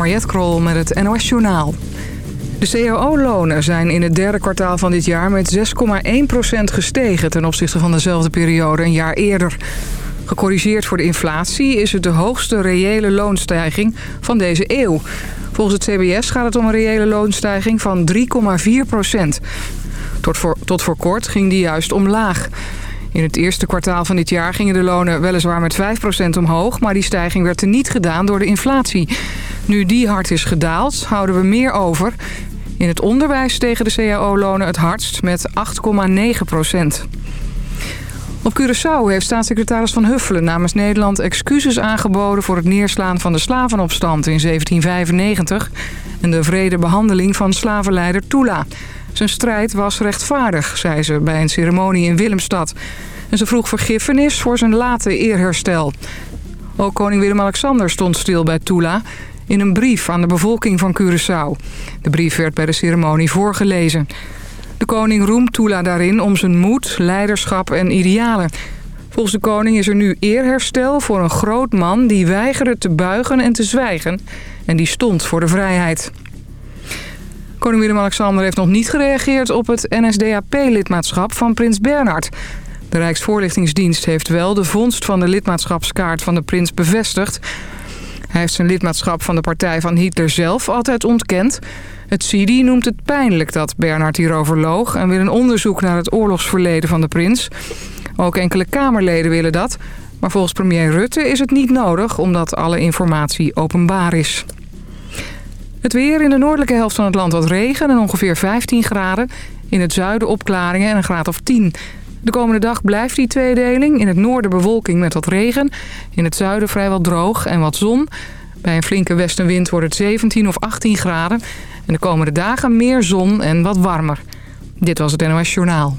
Mariette Krol met het NOS Journaal. De cao-lonen zijn in het derde kwartaal van dit jaar met 6,1% gestegen... ten opzichte van dezelfde periode een jaar eerder. Gecorrigeerd voor de inflatie is het de hoogste reële loonstijging van deze eeuw. Volgens het CBS gaat het om een reële loonstijging van 3,4%. Tot voor, tot voor kort ging die juist omlaag. In het eerste kwartaal van dit jaar gingen de lonen weliswaar met 5% omhoog... maar die stijging werd er niet gedaan door de inflatie. Nu die hard is gedaald, houden we meer over. In het onderwijs stegen de cao-lonen het hardst met 8,9%. Op Curaçao heeft staatssecretaris Van Huffelen namens Nederland excuses aangeboden... voor het neerslaan van de slavenopstand in 1795... en de vrede behandeling van slavenleider Tula... Zijn strijd was rechtvaardig, zei ze bij een ceremonie in Willemstad. En ze vroeg vergiffenis voor zijn late eerherstel. Ook koning Willem-Alexander stond stil bij Tula... in een brief aan de bevolking van Curaçao. De brief werd bij de ceremonie voorgelezen. De koning roemt Tula daarin om zijn moed, leiderschap en idealen. Volgens de koning is er nu eerherstel voor een groot man... die weigerde te buigen en te zwijgen. En die stond voor de vrijheid. Koning Willem-Alexander heeft nog niet gereageerd op het NSDAP-lidmaatschap van prins Bernhard. De Rijksvoorlichtingsdienst heeft wel de vondst van de lidmaatschapskaart van de prins bevestigd. Hij heeft zijn lidmaatschap van de partij van Hitler zelf altijd ontkend. Het CIDI noemt het pijnlijk dat Bernhard hierover loog... en wil een onderzoek naar het oorlogsverleden van de prins. Ook enkele Kamerleden willen dat. Maar volgens premier Rutte is het niet nodig... omdat alle informatie openbaar is. Het weer in de noordelijke helft van het land wat regen en ongeveer 15 graden. In het zuiden opklaringen en een graad of 10. De komende dag blijft die tweedeling. In het noorden bewolking met wat regen. In het zuiden vrijwel droog en wat zon. Bij een flinke westenwind wordt het 17 of 18 graden. En de komende dagen meer zon en wat warmer. Dit was het NOS Journaal.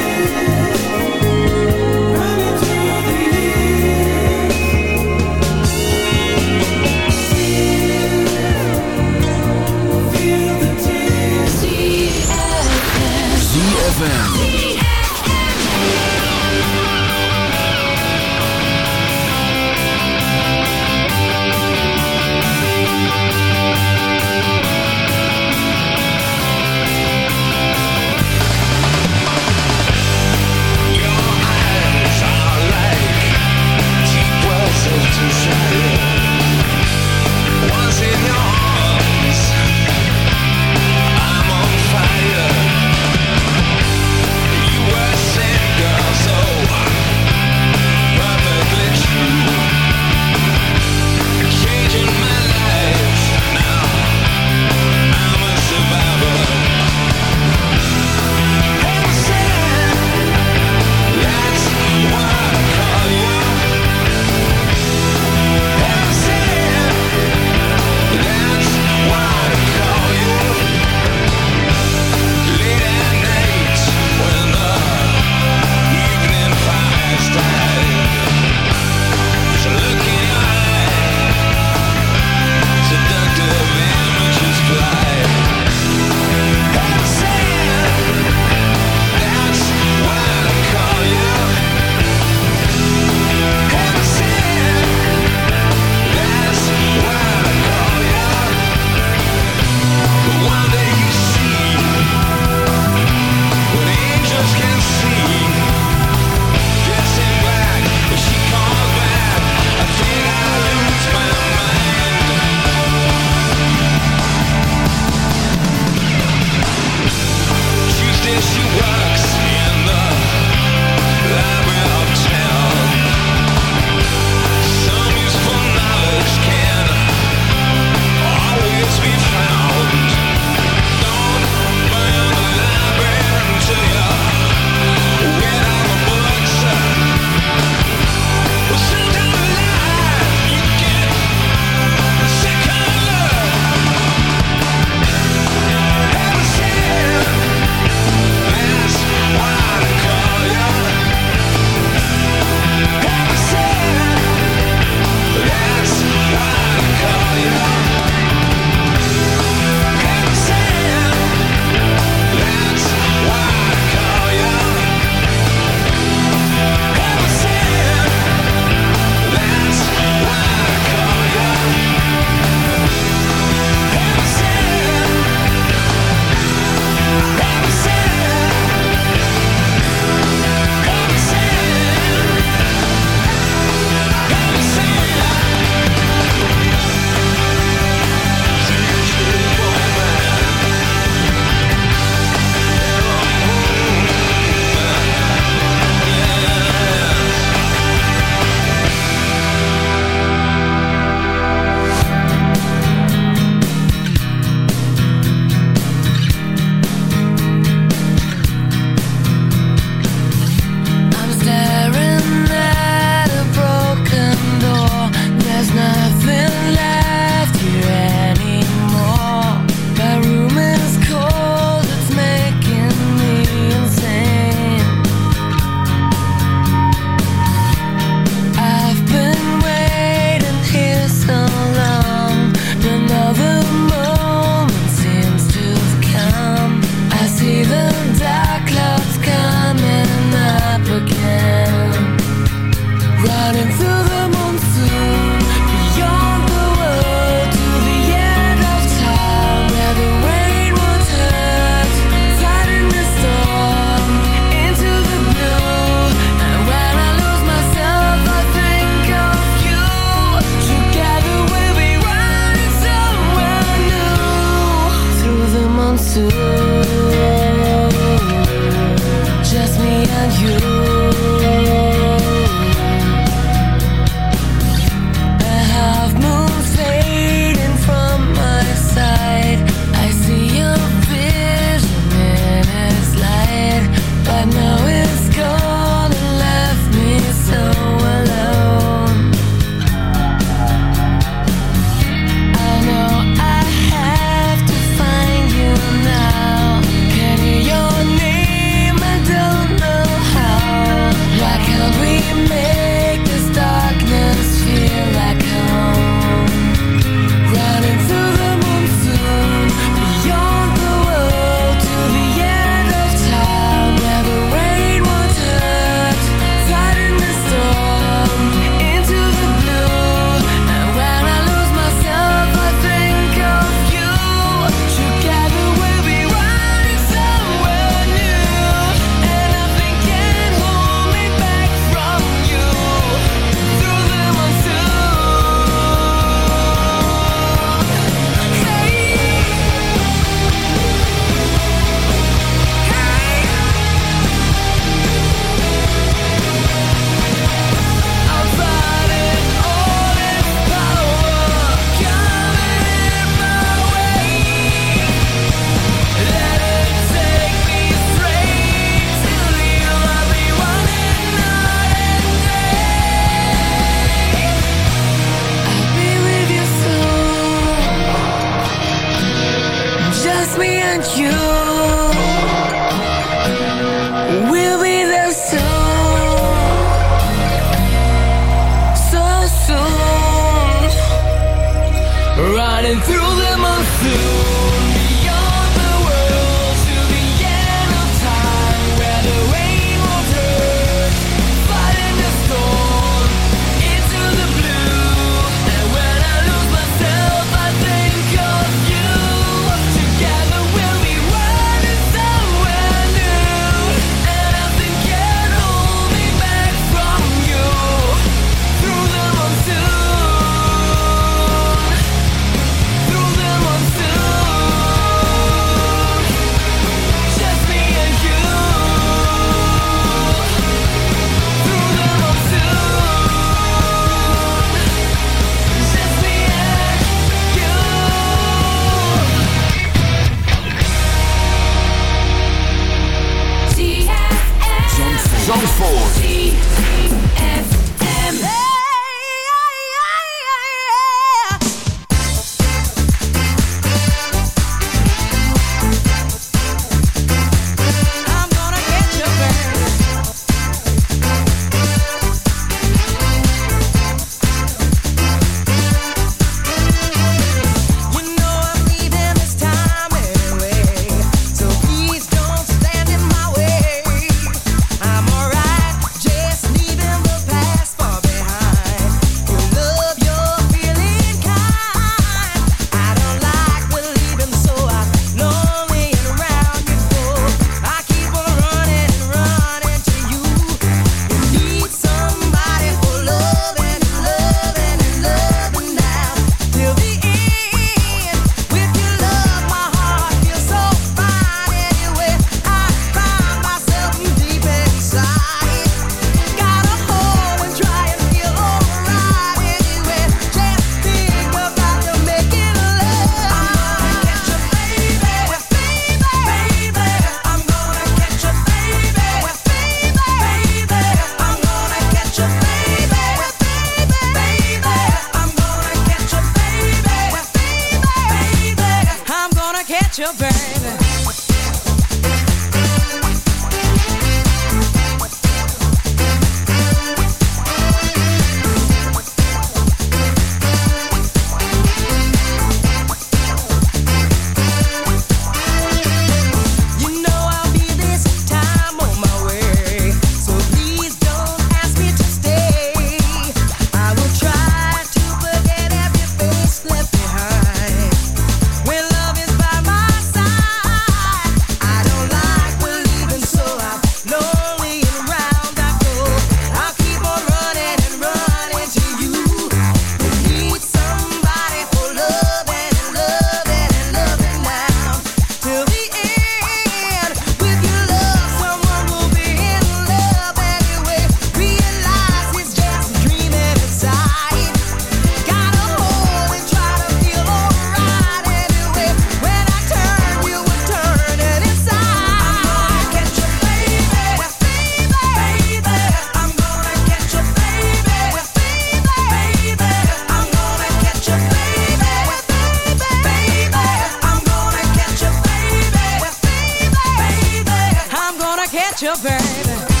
catch your baby.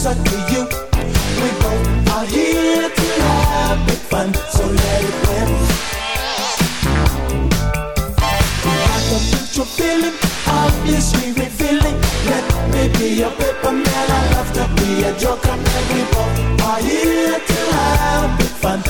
closer to you. We both are here to have big fun, so let it rip. Like a mutual feeling, obviously revealing. Let me be your paper man. I love to be a joker, man. We both are here to have big fun.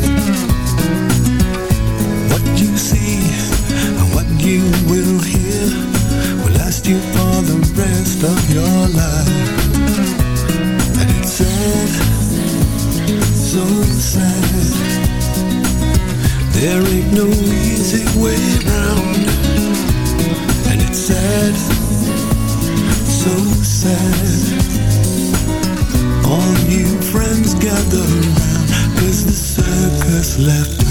you will hear will last you for the rest of your life. And it's sad, so sad. There ain't no easy way around. And it's sad, so sad. All you friends gather round, cause the circus left.